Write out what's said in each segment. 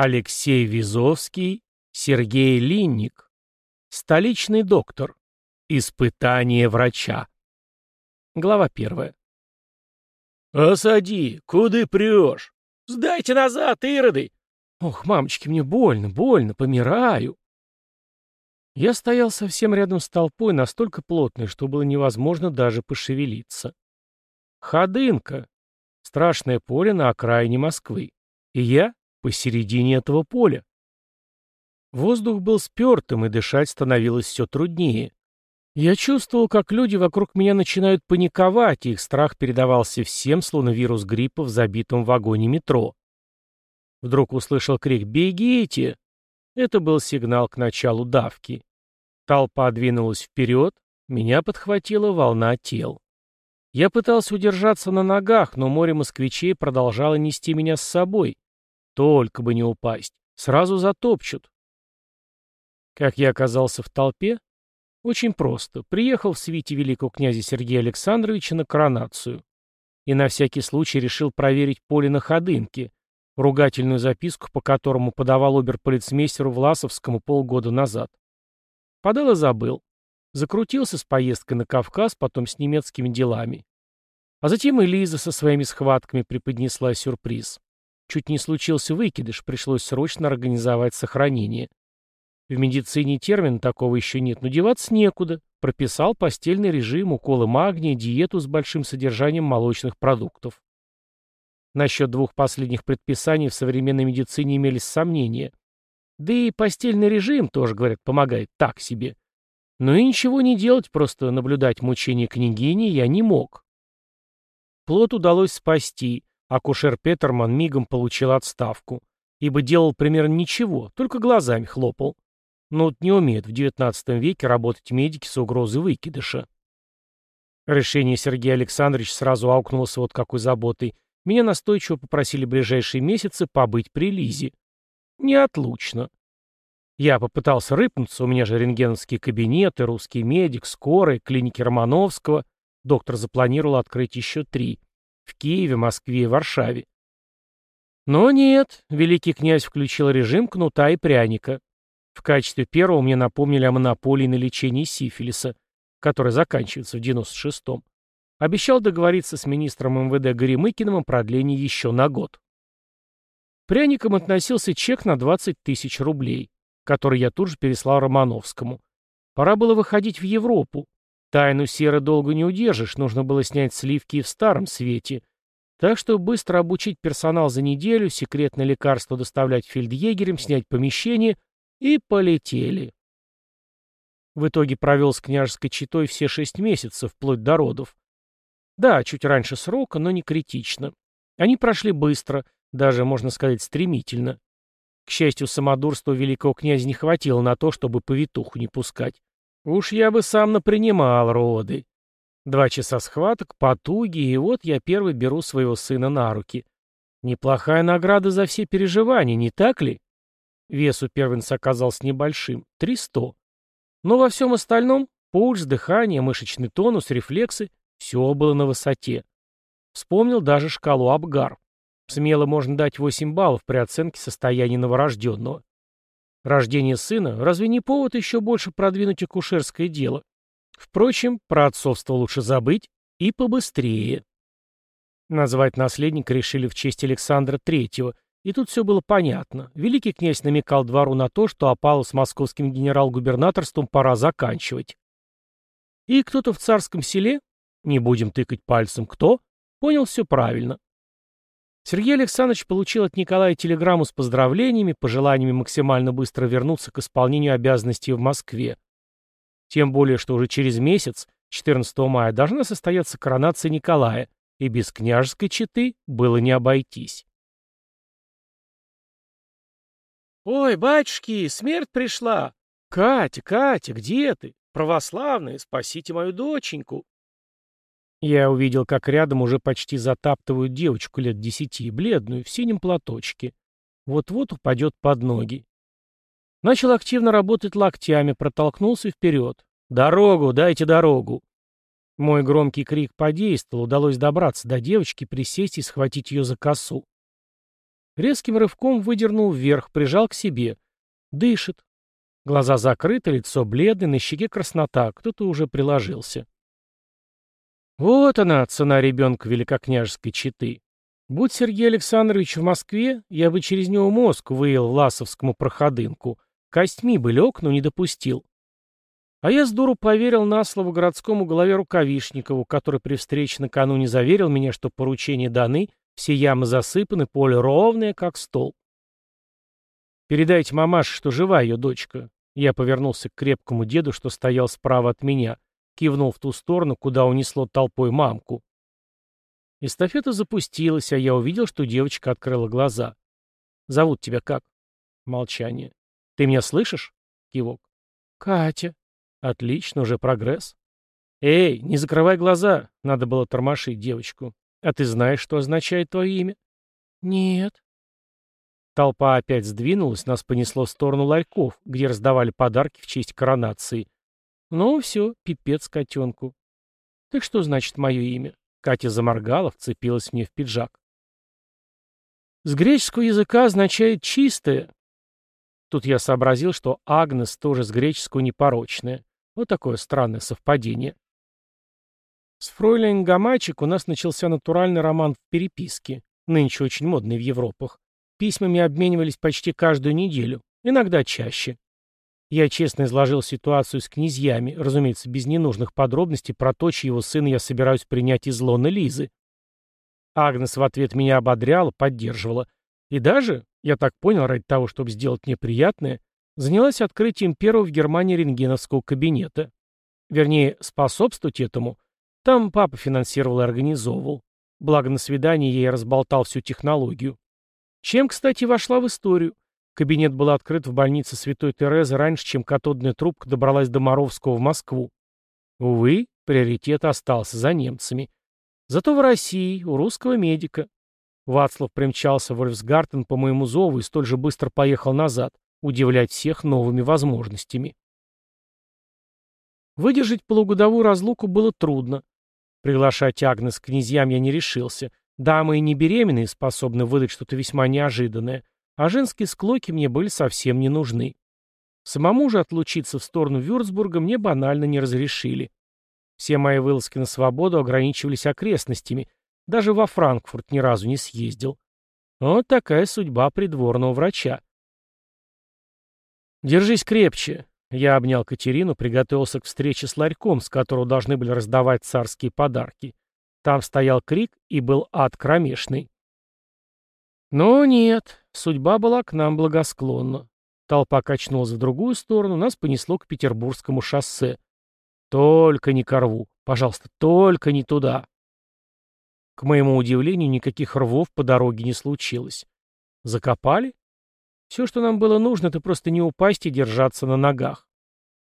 Алексей Визовский, Сергей Линник. Столичный доктор. Испытание врача. Глава первая. «Осади! Куды прешь? Сдайте назад, ироды!» «Ох, мамочки, мне больно, больно, помираю!» Я стоял совсем рядом с толпой, настолько плотной, что было невозможно даже пошевелиться. Ходынка. Страшное поле на окраине Москвы. И я посередине этого поля. Воздух был спертым, и дышать становилось все труднее. Я чувствовал, как люди вокруг меня начинают паниковать, и их страх передавался всем, словно вирус гриппа в забитом вагоне метро. Вдруг услышал крик «Бегите!». Это был сигнал к началу давки. Толпа двинулась вперед, меня подхватила волна тел. Я пытался удержаться на ногах, но море москвичей продолжало нести меня с собой. Только бы не упасть. Сразу затопчут. Как я оказался в толпе? Очень просто. Приехал в свите великого князя Сергея Александровича на коронацию. И на всякий случай решил проверить поле на ходынке, ругательную записку, по которому подавал оберполицмейстеру Власовскому полгода назад. Подал и забыл. Закрутился с поездкой на Кавказ, потом с немецкими делами. А затем и Лиза со своими схватками преподнесла сюрприз. Чуть не случился выкидыш, пришлось срочно организовать сохранение. В медицине термина такого еще нет, но деваться некуда. Прописал постельный режим, уколы магния, диету с большим содержанием молочных продуктов. Насчет двух последних предписаний в современной медицине имелись сомнения. Да и постельный режим, тоже, говорят, помогает так себе. Но и ничего не делать, просто наблюдать мучения княгини я не мог. Плод удалось спасти, Акушер Петерман мигом получил отставку, ибо делал примерно ничего, только глазами хлопал. Но вот не умеет в XIX веке работать медики с угрозой выкидыша. Решение Сергея Александровича сразу аукнулось вот какой заботой. Меня настойчиво попросили ближайшие месяцы побыть при Лизе. Неотлучно. Я попытался рыпнуться, у меня же рентгеновские кабинеты, русский медик, скорая, клиники Романовского. Доктор запланировал открыть еще три. В Киеве, Москве и Варшаве. Но нет, великий князь включил режим кнута и пряника. В качестве первого мне напомнили о монополии на лечение сифилиса, который заканчивается в 96-м. Обещал договориться с министром МВД Горемыкиным о продлении еще на год. Пряником относился чек на 20 тысяч рублей, который я тут же переслал Романовскому. Пора было выходить в Европу, Тайну серы долго не удержишь, нужно было снять сливки и в старом свете. Так что быстро обучить персонал за неделю, секретное лекарство доставлять фельдъегерем, снять помещение и полетели. В итоге провел с княжеской читой все шесть месяцев, вплоть до родов. Да, чуть раньше срока, но не критично. Они прошли быстро, даже, можно сказать, стремительно. К счастью, самодурства великого князя не хватило на то, чтобы повитуху не пускать. Уж я бы сам напринимал роды. Два часа схваток, потуги, и вот я первый беру своего сына на руки. Неплохая награда за все переживания, не так ли? Вес у первенца оказался небольшим — 300. Но во всем остальном — пульс, дыхание, мышечный тонус, рефлексы — все было на высоте. Вспомнил даже шкалу Абгар. Смело можно дать 8 баллов при оценке состояния новорожденного. Рождение сына разве не повод еще больше продвинуть акушерское дело? Впрочем, про отцовство лучше забыть и побыстрее. Назвать наследника решили в честь Александра Третьего, и тут все было понятно. Великий князь намекал двору на то, что опалу с московским генерал-губернаторством пора заканчивать. И кто-то в царском селе, не будем тыкать пальцем кто, понял все правильно. Сергей Александрович получил от Николая телеграмму с поздравлениями, пожеланиями максимально быстро вернуться к исполнению обязанностей в Москве. Тем более, что уже через месяц, 14 мая, должна состояться коронация Николая, и без княжеской четы было не обойтись. «Ой, батюшки, смерть пришла! Катя, Катя, где ты? Православная, спасите мою доченьку!» Я увидел, как рядом уже почти затаптывают девочку лет десяти, бледную, в синем платочке. Вот-вот упадет под ноги. Начал активно работать локтями, протолкнулся вперед. «Дорогу! Дайте дорогу!» Мой громкий крик подействовал, удалось добраться до девочки, присесть и схватить ее за косу. Резким рывком выдернул вверх, прижал к себе. Дышит. Глаза закрыты, лицо бледное, на щеке краснота, кто-то уже приложился. Вот она, цена ребенка великокняжеской четы. Будь Сергей Александрович в Москве, я бы через него мозг выел Власовскому проходынку. Костьми бы лег, но не допустил. А я с дуру поверил на слово городскому главе Рукавишникову, который при встрече накануне заверил меня, что поручения даны, все ямы засыпаны, поле ровное, как стол. «Передайте мамаше, что жива ее дочка». Я повернулся к крепкому деду, что стоял справа от меня, кивнул в ту сторону, куда унесло толпой мамку. Эстафета запустилась, а я увидел, что девочка открыла глаза. «Зовут тебя как?» Молчание. «Ты меня слышишь?» Кивок. «Катя». «Отлично, уже прогресс». «Эй, не закрывай глаза!» Надо было тормошить девочку. «А ты знаешь, что означает твое имя?» «Нет». Толпа опять сдвинулась, нас понесло в сторону ларьков, где раздавали подарки в честь коронации. Ну, все, пипец котенку. Так что значит мое имя? Катя заморгала, вцепилась мне в пиджак. С греческого языка означает «чистое». Тут я сообразил, что Агнес тоже с греческого непорочное. Вот такое странное совпадение. С фройлен Гамачик у нас начался натуральный роман в переписке, нынче очень модный в Европах. Письмами обменивались почти каждую неделю, иногда чаще. Я честно изложил ситуацию с князьями, разумеется, без ненужных подробностей про то, чьего сына я собираюсь принять из лона Лизы. Агнес в ответ меня ободряла, поддерживала. И даже, я так понял, ради того, чтобы сделать мне приятное, занялась открытием первого в Германии рентгеновского кабинета. Вернее, способствовать этому. Там папа финансировал и организовывал. Благо на свидании я и разболтал всю технологию. Чем, кстати, вошла в историю. Кабинет был открыт в больнице Святой Терезы раньше, чем катодная трубка добралась до Моровского в Москву. Увы, приоритет остался за немцами. Зато в России, у русского медика. Вацлав примчался в Вольфсгартен по моему зову и столь же быстро поехал назад, удивлять всех новыми возможностями. Выдержать полугодовую разлуку было трудно. Приглашать Агнес к князьям я не решился. Дамы и не беременные способны выдать что-то весьма неожиданное — а женские склоки мне были совсем не нужны. Самому же отлучиться в сторону Вюрцбурга мне банально не разрешили. Все мои вылазки на свободу ограничивались окрестностями, даже во Франкфурт ни разу не съездил. Вот такая судьба придворного врача. «Держись крепче», — я обнял Катерину, приготовился к встрече с ларьком, с которого должны были раздавать царские подарки. Там стоял крик и был ад кромешный. Но нет, судьба была к нам благосклонна. Толпа качнулась в другую сторону, нас понесло к Петербургскому шоссе. Только не к рву. Пожалуйста, только не туда. К моему удивлению, никаких рвов по дороге не случилось. Закопали? Все, что нам было нужно, это просто не упасть и держаться на ногах.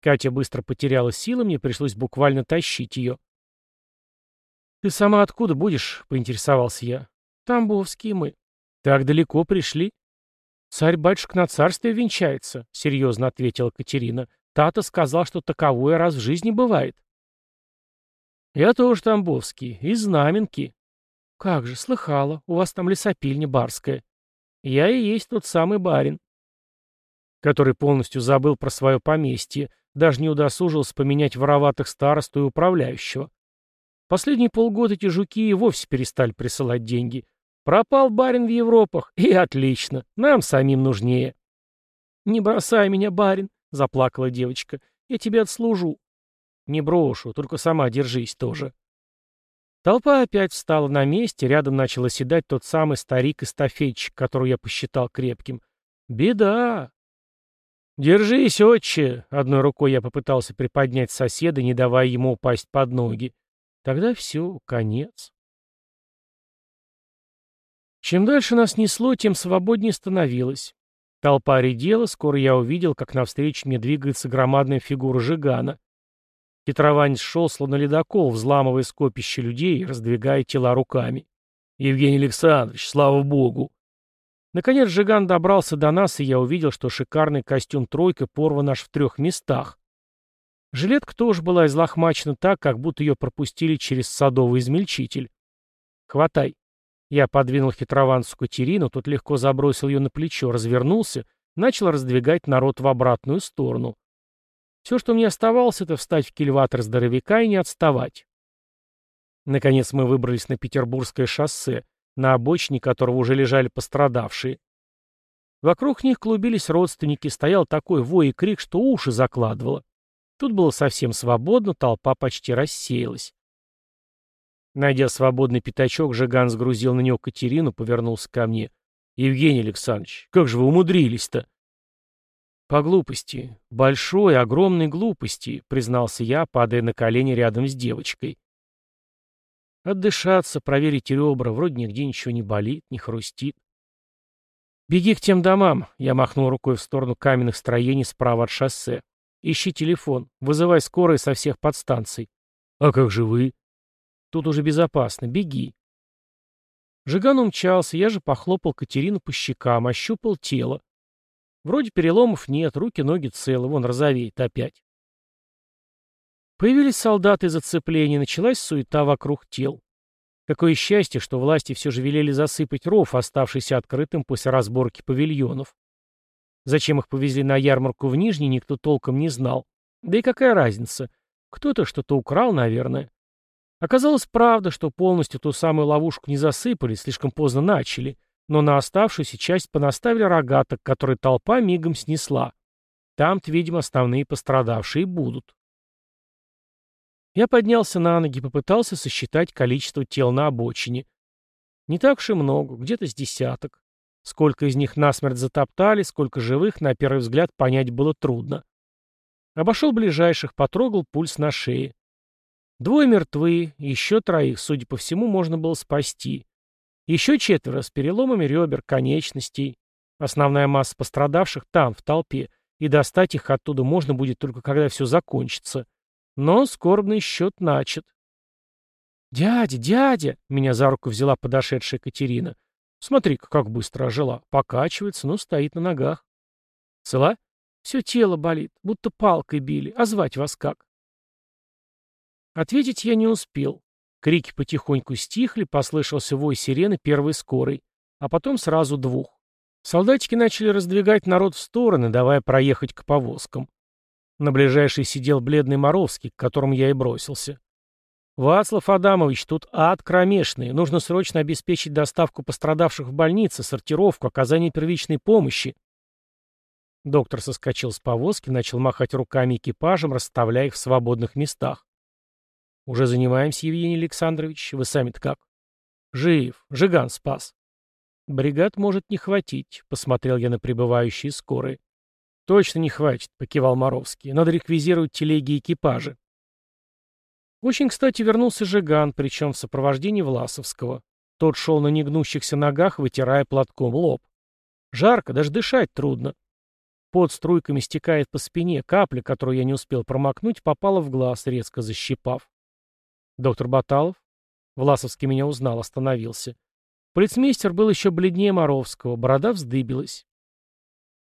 Катя быстро потеряла силы, мне пришлось буквально тащить ее. «Ты сама откуда будешь?» — поинтересовался я. «Тамбовские мы». «Так далеко пришли?» «Царь-батюшка на царствие венчается», — серьезно ответила Катерина. «Тата сказал, что таковое раз в жизни бывает». «Я тоже тамбовский, из Знаменки». «Как же, слыхала, у вас там лесопильня барская». «Я и есть тот самый барин» который полностью забыл про свое поместье, даже не удосужился поменять вороватых старосту и управляющего. Последние полгода эти жуки и вовсе перестали присылать деньги, Пропал барин в Европах, и отлично, нам самим нужнее. «Не бросай меня, барин», — заплакала девочка, — «я тебя отслужу». «Не брошу, только сама держись тоже». Толпа опять встала на месте, рядом начал оседать тот самый старик-эстафетчик, которого я посчитал крепким. «Беда!» «Держись, отче!» — одной рукой я попытался приподнять соседа, не давая ему упасть под ноги. Тогда все, конец. Чем дальше нас несло, тем свободнее становилось. Толпа редела, скоро я увидел, как навстречу мне двигается громадная фигура Жигана. Хитрованец шел, словно ледокол, взламывая скопище людей и раздвигая тела руками. «Евгений Александрович, слава богу!» Наконец Жиган добрался до нас, и я увидел, что шикарный костюм «тройка» порван аж в трех местах. Жилетка тоже была излохмачена так, как будто ее пропустили через садовый измельчитель. «Хватай!» Я подвинул хитрованцу Катерину, тот легко забросил ее на плечо, развернулся, начал раздвигать народ в обратную сторону. Все, что мне оставалось, это встать в кильватор здоровяка и не отставать. Наконец мы выбрались на Петербургское шоссе, на обочине которого уже лежали пострадавшие. Вокруг них клубились родственники, стоял такой вой и крик, что уши закладывало. Тут было совсем свободно, толпа почти рассеялась. Найдя свободный пятачок, Жиган сгрузил на него Катерину, повернулся ко мне. «Евгений Александрович, как же вы умудрились-то?» «По глупости. Большой, огромной глупости», — признался я, падая на колени рядом с девочкой. Отдышаться, проверить ребра, вроде нигде ничего не болит, не хрустит. «Беги к тем домам», — я махнул рукой в сторону каменных строений справа от шоссе. «Ищи телефон, вызывай скорые со всех подстанций». «А как же вы?» Тут уже безопасно. Беги. Жиган умчался, я же похлопал Катерину по щекам, ощупал тело. Вроде переломов нет, руки-ноги целы, вон розовеет опять. Появились солдаты из оцепления, началась суета вокруг тел. Какое счастье, что власти все же велели засыпать ров, оставшийся открытым после разборки павильонов. Зачем их повезли на ярмарку в Нижний, никто толком не знал. Да и какая разница? Кто-то что-то украл, наверное. Оказалось правда, что полностью ту самую ловушку не засыпали, слишком поздно начали, но на оставшуюся часть понаставили рогаток, которые толпа мигом снесла. Там-то, видимо, основные пострадавшие будут. Я поднялся на ноги, попытался сосчитать количество тел на обочине. Не так уж и много, где-то с десяток. Сколько из них насмерть затоптали, сколько живых, на первый взгляд, понять было трудно. Обошел ближайших, потрогал пульс на шее. Двое мертвы, еще троих, судя по всему, можно было спасти. Еще четверо с переломами ребер, конечностей. Основная масса пострадавших там, в толпе, и достать их оттуда можно будет только когда все закончится. Но скорбный счет начат. «Дядя, дядя!» — меня за руку взяла подошедшая Катерина. «Смотри-ка, как быстро ожила. Покачивается, но стоит на ногах». «Цела?» «Все тело болит, будто палкой били. А звать вас как?» Ответить я не успел. Крики потихоньку стихли, послышался вой сирены первой скорой, а потом сразу двух. Солдатики начали раздвигать народ в стороны, давая проехать к повозкам. На ближайшей сидел бледный Моровский, к которому я и бросился. «Вацлав Адамович, тут ад кромешный. Нужно срочно обеспечить доставку пострадавших в больницы, сортировку, оказание первичной помощи». Доктор соскочил с повозки, начал махать руками экипажем, расставляя их в свободных местах. Уже занимаемся, Евгений Александрович. Вы сами-то как? Жив. Жиган спас. Бригад может не хватить, посмотрел я на прибывающие скорые. Точно не хватит, покивал Моровский. Надо реквизировать телеги и экипажи. Очень, кстати, вернулся Жиган, причем в сопровождении Власовского. Тот шел на негнущихся ногах, вытирая платком лоб. Жарко, даже дышать трудно. Под струйками стекает по спине, капля, которую я не успел промокнуть, попала в глаз, резко защипав. «Доктор Баталов?» Власовский меня узнал, остановился. Полицмейстер был еще бледнее Моровского, борода вздыбилась.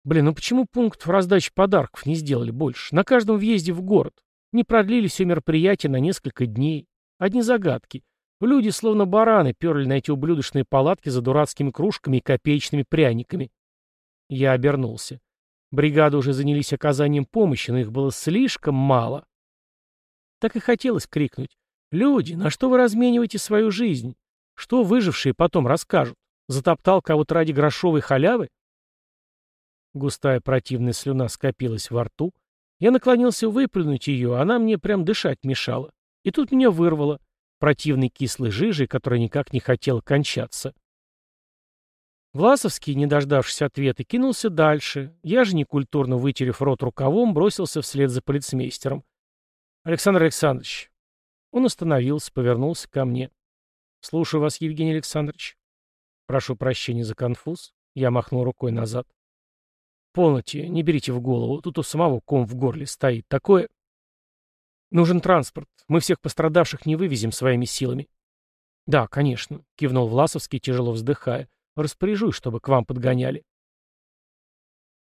Блин, ну почему пункт в раздаче подарков не сделали больше? На каждом въезде в город. Не продлили все мероприятия на несколько дней. Одни загадки. Люди, словно бараны, перли на эти ублюдочные палатки за дурацкими кружками и копеечными пряниками. Я обернулся. Бригады уже занялись оказанием помощи, но их было слишком мало. Так и хотелось крикнуть. Люди, на что вы размениваете свою жизнь? Что выжившие потом расскажут? Затоптал кого-то ради грошовой халявы? Густая противная слюна скопилась во рту. Я наклонился выплюнуть ее, она мне прям дышать мешала. И тут меня вырвало. Противной кислой жижей, которая никак не хотела кончаться. Власовский, не дождавшись ответа, кинулся дальше. Я же, некультурно вытерев рот рукавом, бросился вслед за полицмейстером. «Александр Александрович, он остановился, повернулся ко мне. «Слушаю вас, Евгений Александрович». «Прошу прощения за конфуз». Я махнул рукой назад. «Полноте, не берите в голову. Тут у самого ком в горле стоит. Такое...» «Нужен транспорт. Мы всех пострадавших не вывезем своими силами». «Да, конечно», — кивнул Власовский, тяжело вздыхая. «Распоряжусь, чтобы к вам подгоняли».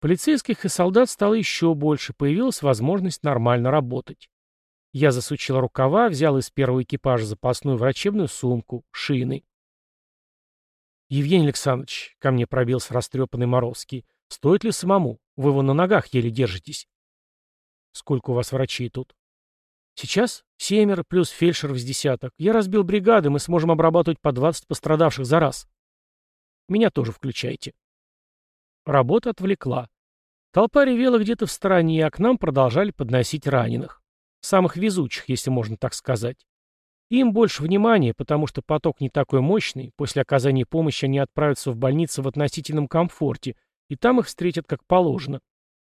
Полицейских и солдат стало еще больше, появилась возможность нормально работать. Я засучил рукава, взял из первого экипажа запасную врачебную сумку, шины. «Евгений Александрович», — ко мне пробился растрепанный Моровский, — «стоит ли самому? Вы вон на ногах еле держитесь». «Сколько у вас врачей тут?» «Сейчас семеро плюс фельдшеров с десяток. Я разбил бригады, мы сможем обрабатывать по 20 пострадавших за раз». «Меня тоже включайте». Работа отвлекла. Толпа ревела где-то в стороне, а к нам продолжали подносить раненых. Самых везучих, если можно так сказать. Им больше внимания, потому что поток не такой мощный, после оказания помощи они отправятся в больницу в относительном комфорте, и там их встретят как положено.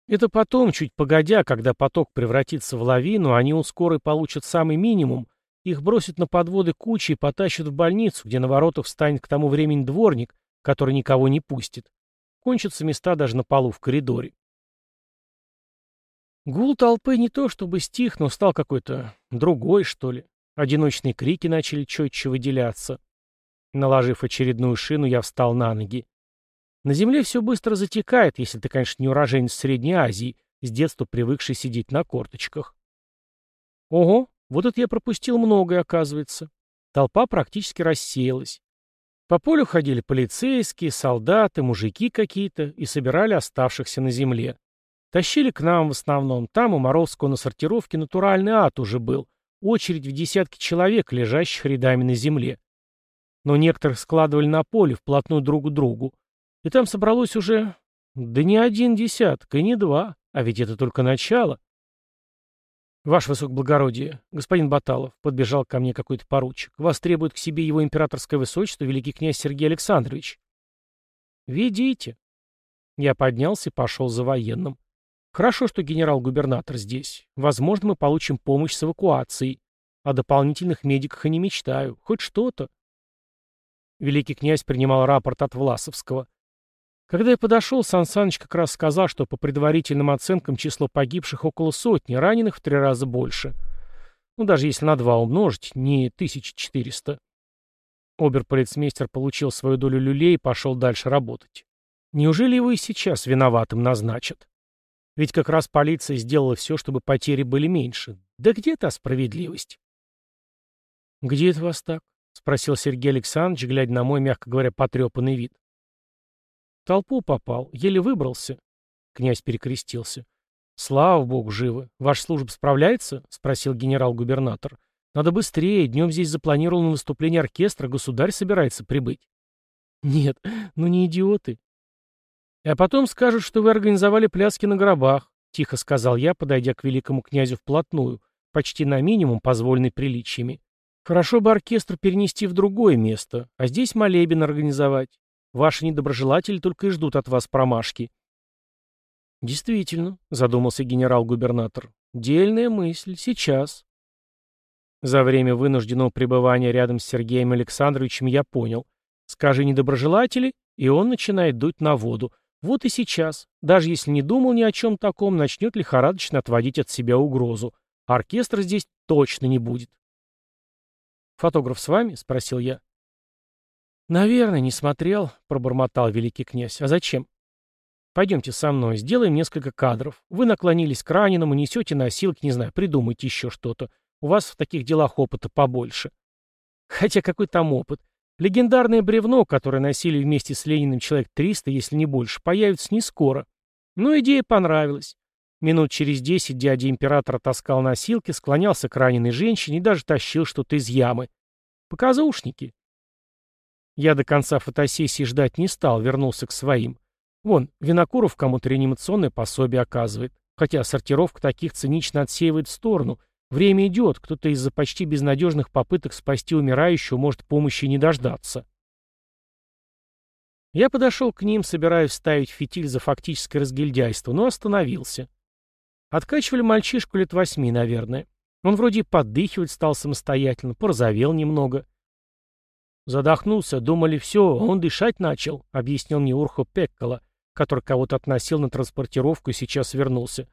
Это потом, чуть погодя, когда поток превратится в лавину, они у скорой получат самый минимум, их бросят на подводы кучи и потащат в больницу, где на воротах встанет к тому времени дворник, который никого не пустит. Кончатся места даже на полу в коридоре. Гул толпы не то чтобы стих, но стал какой-то другой, что ли. Одиночные крики начали четче выделяться. Наложив очередную шину, я встал на ноги. На земле все быстро затекает, если ты, конечно, не уроженец Средней Азии, с детства привыкший сидеть на корточках. Ого, вот это я пропустил многое, оказывается. Толпа практически рассеялась. По полю ходили полицейские, солдаты, мужики какие-то и собирали оставшихся на земле. Тащили к нам в основном. Там у Моровского на сортировке натуральный ад уже был. Очередь в десятки человек, лежащих рядами на земле. Но некоторых складывали на поле, вплотную друг к другу. И там собралось уже... Да не один десяток, и не два. А ведь это только начало. «Ваше высокоблагородие, господин Баталов», — подбежал ко мне какой-то поручик, — «вас требует к себе его императорское высочество, великий князь Сергей Александрович». «Ведите». Я поднялся и пошел за военным. «Хорошо, что генерал-губернатор здесь. Возможно, мы получим помощь с эвакуацией. О дополнительных медиках и не мечтаю. Хоть что-то». Великий князь принимал рапорт от Власовского. Когда я подошел, Сан Саныч как раз сказал, что по предварительным оценкам число погибших около сотни, раненых в три раза больше. Ну, даже если на два умножить, не 1400. Оберполицмейстер получил свою долю люлей и пошел дальше работать. Неужели его и сейчас виноватым назначат? Ведь как раз полиция сделала все, чтобы потери были меньше. Да где та справедливость? «Где это вас так?» — спросил Сергей Александрович, глядя на мой, мягко говоря, потрепанный вид толпу попал, еле выбрался. Князь перекрестился. Слава богу, живы. Ваша служба справляется? Спросил генерал-губернатор. Надо быстрее, днем здесь запланировано выступление оркестра, государь собирается прибыть. Нет, ну не идиоты. А потом скажут, что вы организовали пляски на гробах, тихо сказал я, подойдя к великому князю вплотную, почти на минимум, позволенный приличиями. Хорошо бы оркестр перенести в другое место, а здесь молебен организовать. Ваши недоброжелатели только и ждут от вас промашки. Действительно, задумался генерал-губернатор. Дельная мысль. Сейчас. За время вынужденного пребывания рядом с Сергеем Александровичем я понял. Скажи недоброжелатели, и он начинает дуть на воду. Вот и сейчас, даже если не думал ни о чем таком, начнет лихорадочно отводить от себя угрозу. Оркестра здесь точно не будет. «Фотограф с вами?» — спросил я. «Наверное, не смотрел», — пробормотал великий князь. «А зачем?» «Пойдемте со мной, сделаем несколько кадров. Вы наклонились к раненому, несете носилки, не знаю, придумайте еще что-то. У вас в таких делах опыта побольше». Хотя какой там опыт? Легендарное бревно, которое носили вместе с Лениным человек 300, если не больше, появится не скоро. Но идея понравилась. Минут через десять дядя императора таскал носилки, склонялся к раненой женщине и даже тащил что-то из ямы. Показушники. Я до конца фотосессии ждать не стал, вернулся к своим. Вон, Винокуров кому-то реанимационное пособие оказывает. Хотя сортировка таких цинично отсеивает в сторону. Время идет, кто-то из-за почти безнадежных попыток спасти умирающего может помощи не дождаться. Я подошел к ним, собираясь вставить фитиль за фактическое разгильдяйство, но остановился. Откачивали мальчишку лет восьми, наверное. Он вроде поддыхивать стал самостоятельно, порозовел немного. Задохнулся, думали, все, он дышать начал, объяснил мне Урхо Пеккола, который кого-то относил на транспортировку и сейчас вернулся.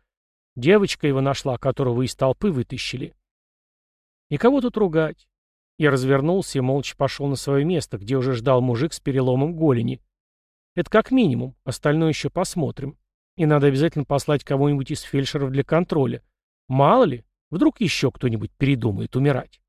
Девочка его нашла, которую вы из толпы вытащили. И кого тут ругать? Я развернулся и молча пошел на свое место, где уже ждал мужик с переломом голени. Это как минимум, остальное еще посмотрим. И надо обязательно послать кого-нибудь из фельдшеров для контроля. Мало ли, вдруг еще кто-нибудь передумает умирать.